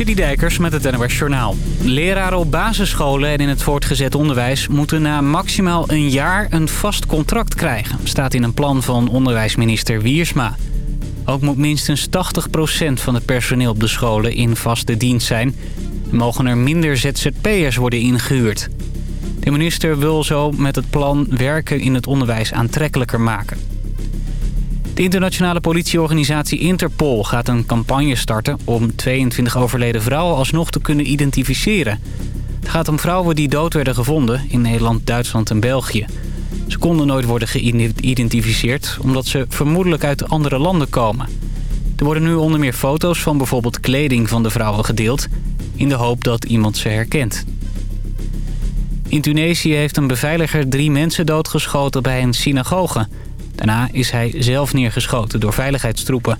Dijkers met het NOS Journaal. Leraren op basisscholen en in het voortgezet onderwijs... moeten na maximaal een jaar een vast contract krijgen. Staat in een plan van onderwijsminister Wiersma. Ook moet minstens 80% van het personeel op de scholen in vaste dienst zijn. En mogen er minder ZZP'ers worden ingehuurd. De minister wil zo met het plan werken in het onderwijs aantrekkelijker maken. De internationale politieorganisatie Interpol gaat een campagne starten... om 22 overleden vrouwen alsnog te kunnen identificeren. Het gaat om vrouwen die dood werden gevonden in Nederland, Duitsland en België. Ze konden nooit worden geïdentificeerd... omdat ze vermoedelijk uit andere landen komen. Er worden nu onder meer foto's van bijvoorbeeld kleding van de vrouwen gedeeld... in de hoop dat iemand ze herkent. In Tunesië heeft een beveiliger drie mensen doodgeschoten bij een synagoge... Daarna is hij zelf neergeschoten door veiligheidstroepen.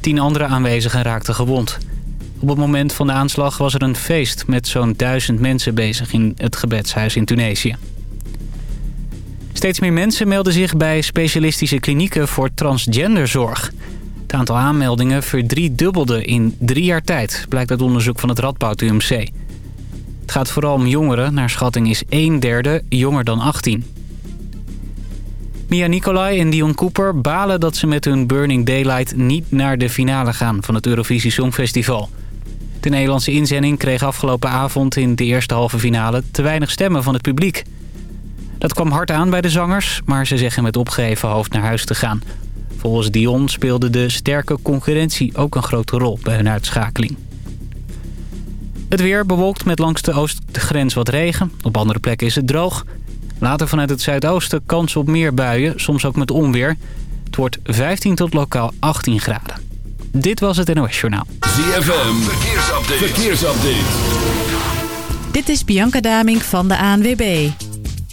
Tien andere aanwezigen raakten gewond. Op het moment van de aanslag was er een feest met zo'n duizend mensen bezig in het gebedshuis in Tunesië. Steeds meer mensen melden zich bij specialistische klinieken voor transgenderzorg. Het aantal aanmeldingen verdriedubbelde in drie jaar tijd, blijkt uit onderzoek van het Radboud UMC. Het gaat vooral om jongeren, naar schatting is een derde jonger dan 18. Mia Nicolai en Dion Cooper balen dat ze met hun Burning Daylight niet naar de finale gaan van het Eurovisie Songfestival. De Nederlandse inzending kreeg afgelopen avond in de eerste halve finale te weinig stemmen van het publiek. Dat kwam hard aan bij de zangers, maar ze zeggen met opgeheven hoofd naar huis te gaan. Volgens Dion speelde de sterke concurrentie ook een grote rol bij hun uitschakeling. Het weer bewolkt met langs de oostgrens wat regen. Op andere plekken is het droog. Later vanuit het zuidoosten kans op meer buien, soms ook met onweer. Het wordt 15 tot lokaal 18 graden. Dit was het NOS Journaal. ZFM, verkeersupdate. verkeersupdate. Dit is Bianca Daming van de ANWB.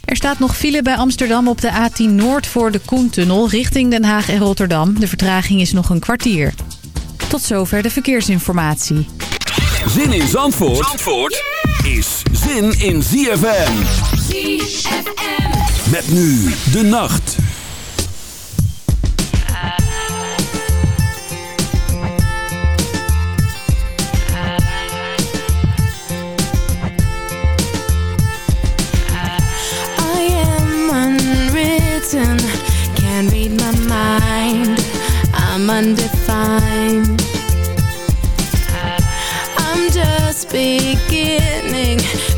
Er staat nog file bij Amsterdam op de A10 Noord voor de Koentunnel richting Den Haag en Rotterdam. De vertraging is nog een kwartier. Tot zover de verkeersinformatie. Zin in Zandvoort, Zandvoort? Is zin in ZFM. ZFM. Met nu de nacht. I am unwritten, can't read my mind. I'm undefined.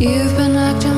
You've been acting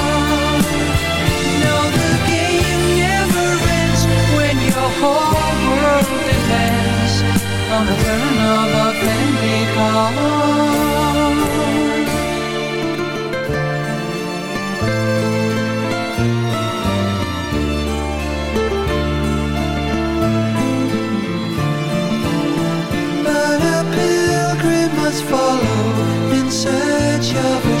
world On the turn of a friendly card But a pilgrim must follow in search of a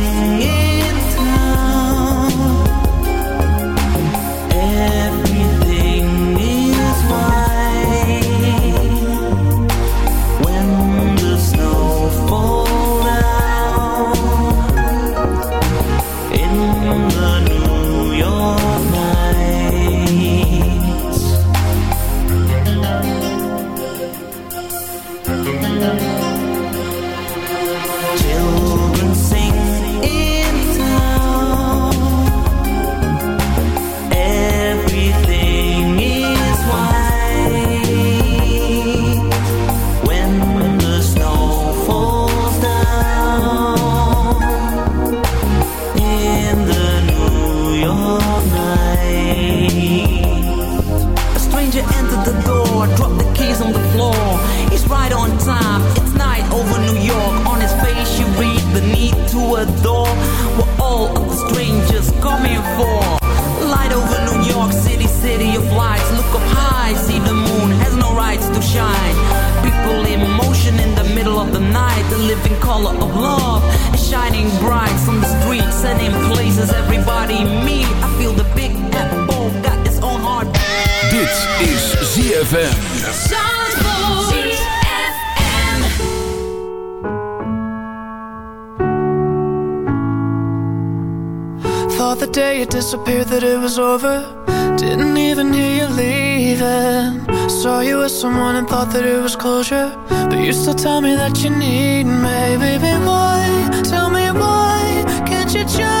color of love is shining bright the streets and in places everybody meet. I feel the big apple got its own heart. Is ZFM. Thought the day it disappeared that it was over Didn't even hear saw you with someone and thought that it was closure. But you still tell me that you need me. Baby, why, tell me why Can't you just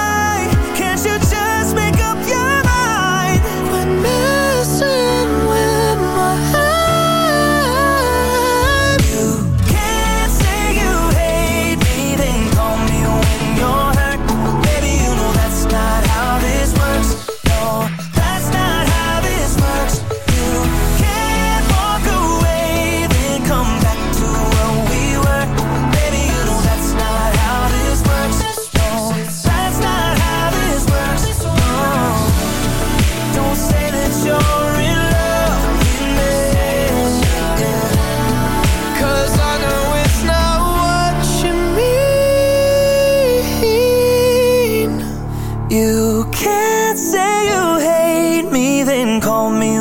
me, then call me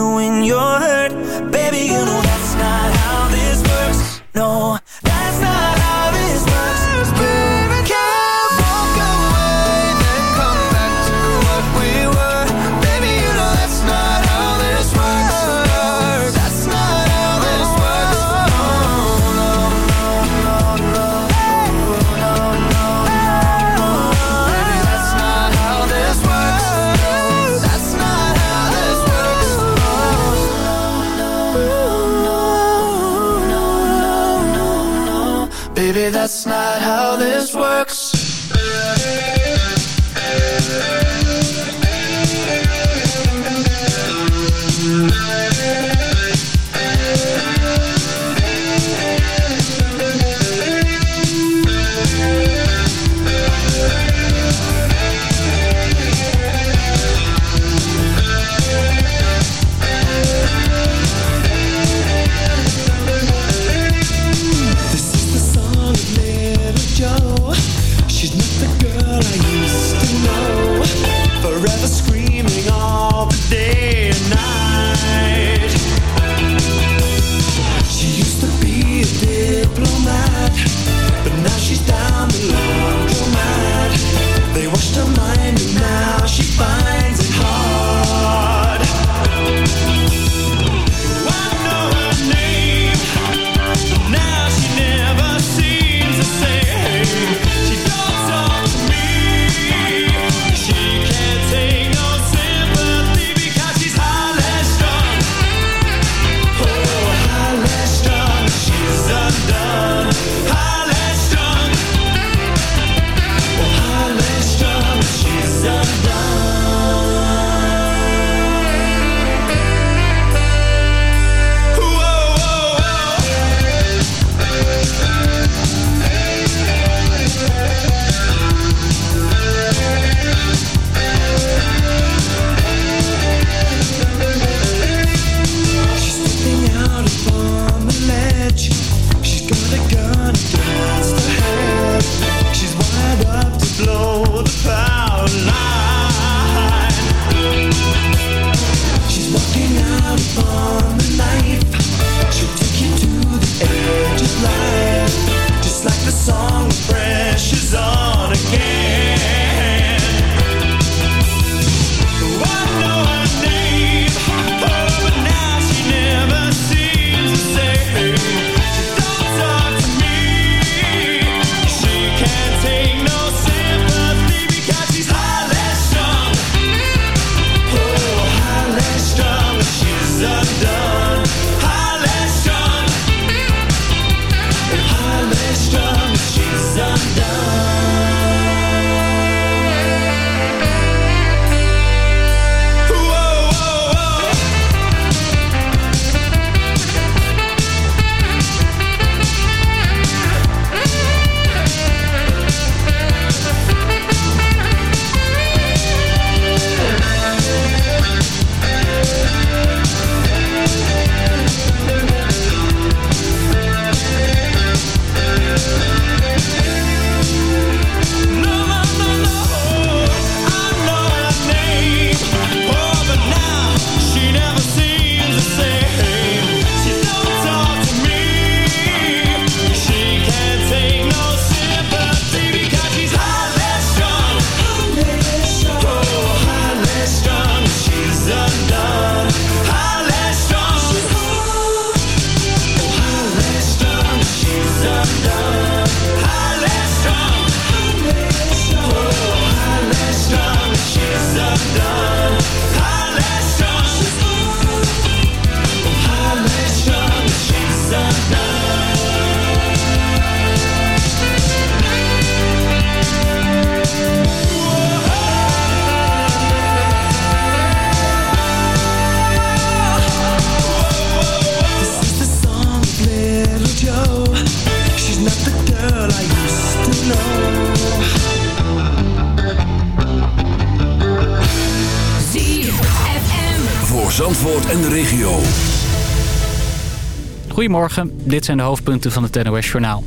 Goedemorgen, dit zijn de hoofdpunten van het NOS Journaal.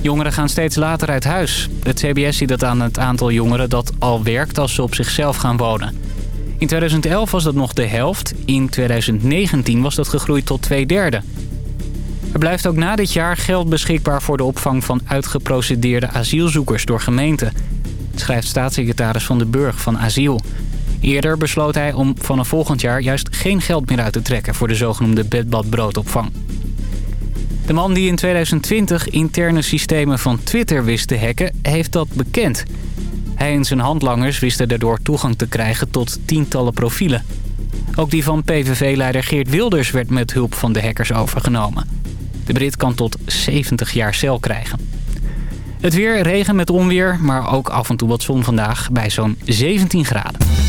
Jongeren gaan steeds later uit huis. Het CBS ziet dat aan het aantal jongeren dat al werkt als ze op zichzelf gaan wonen. In 2011 was dat nog de helft. In 2019 was dat gegroeid tot twee derde. Er blijft ook na dit jaar geld beschikbaar voor de opvang van uitgeprocedeerde asielzoekers door gemeenten. Schrijft staatssecretaris Van den Burg van Asiel. Eerder besloot hij om vanaf volgend jaar juist geen geld meer uit te trekken voor de zogenoemde bedbadbroodopvang. De man die in 2020 interne systemen van Twitter wist te hacken, heeft dat bekend. Hij en zijn handlangers wisten daardoor toegang te krijgen tot tientallen profielen. Ook die van PVV-leider Geert Wilders werd met hulp van de hackers overgenomen. De Brit kan tot 70 jaar cel krijgen. Het weer, regen met onweer, maar ook af en toe wat zon vandaag bij zo'n 17 graden.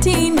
13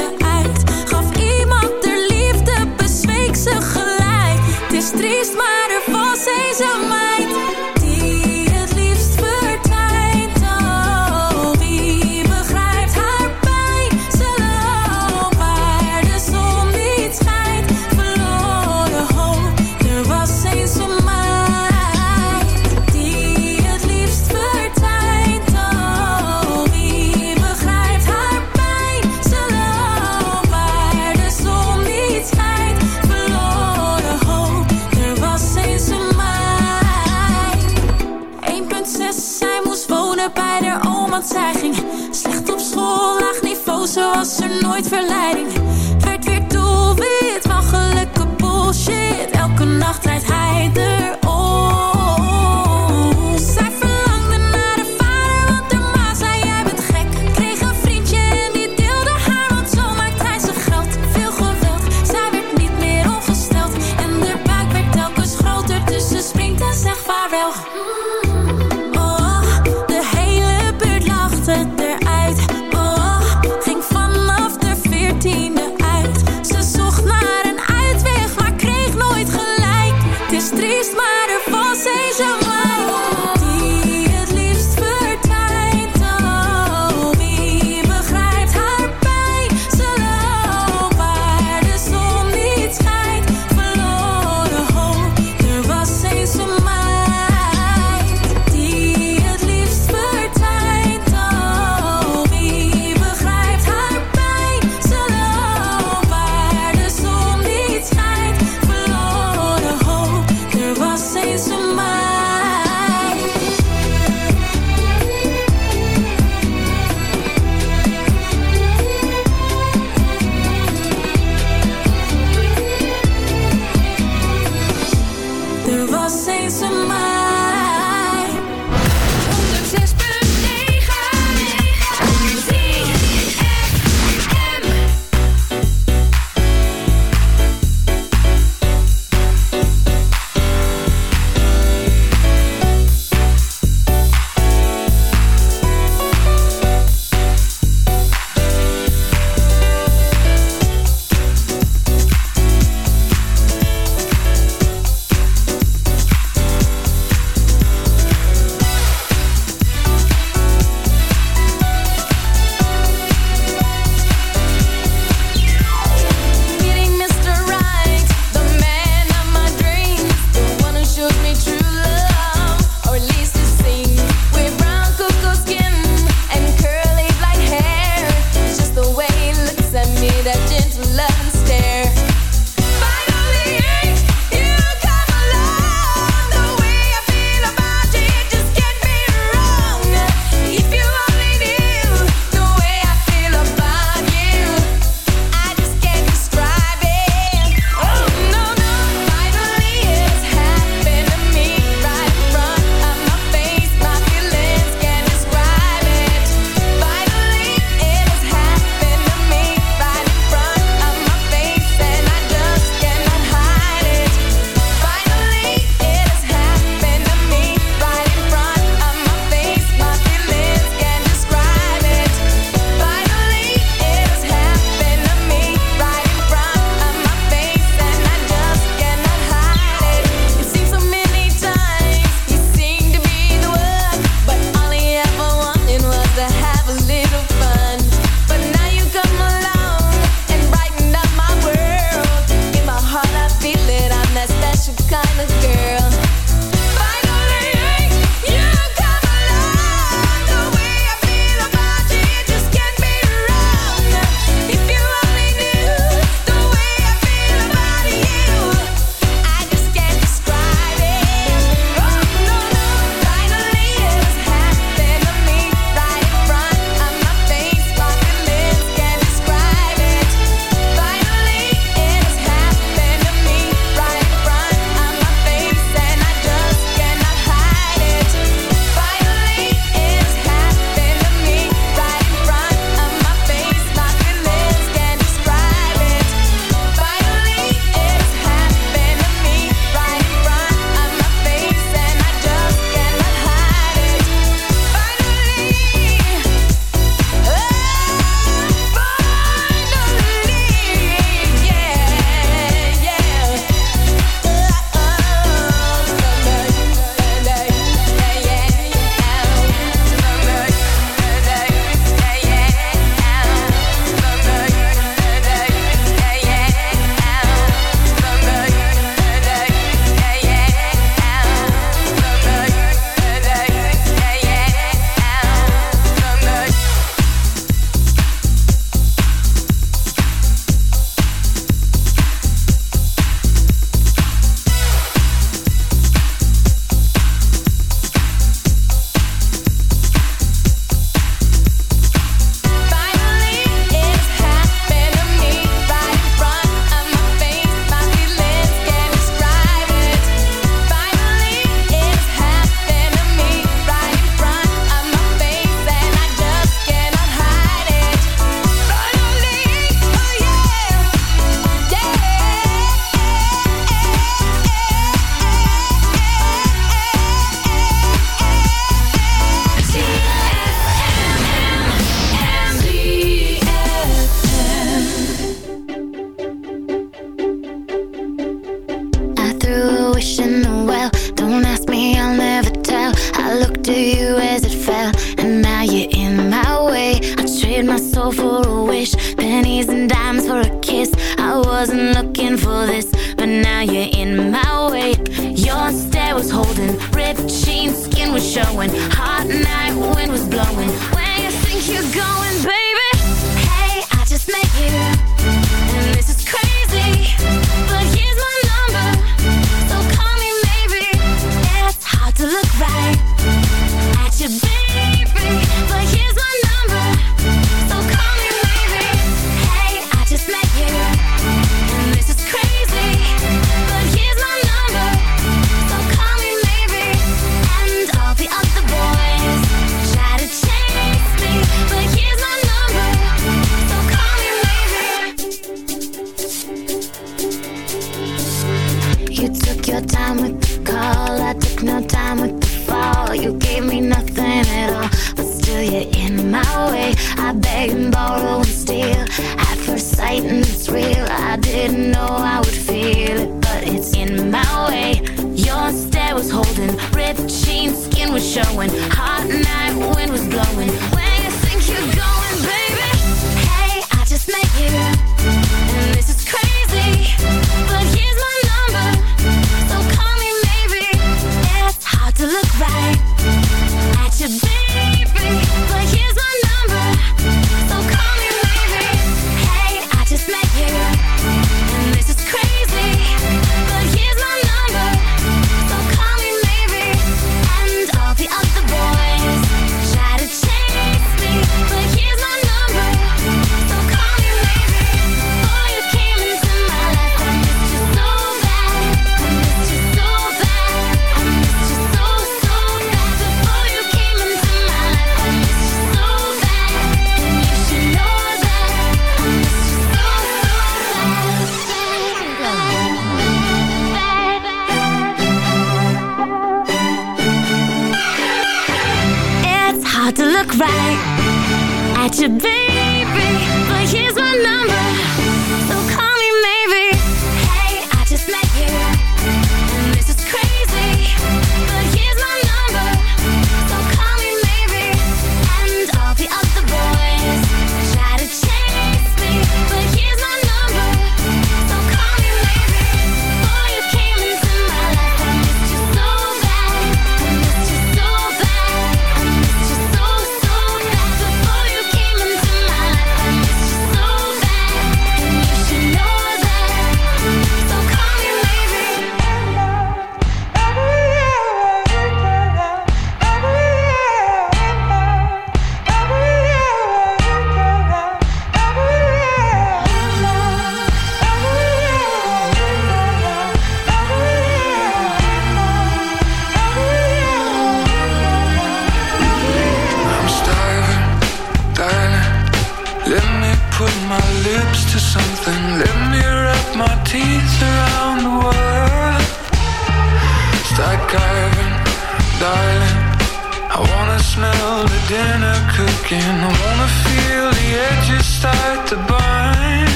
know I would feel it, but it's in my way. Your stare was holding, ripped jeans, skin was showing.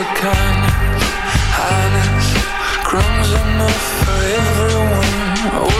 Africana, honest, crumbs enough for everyone.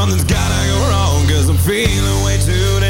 Something's gotta go wrong Cause I'm feeling way too damn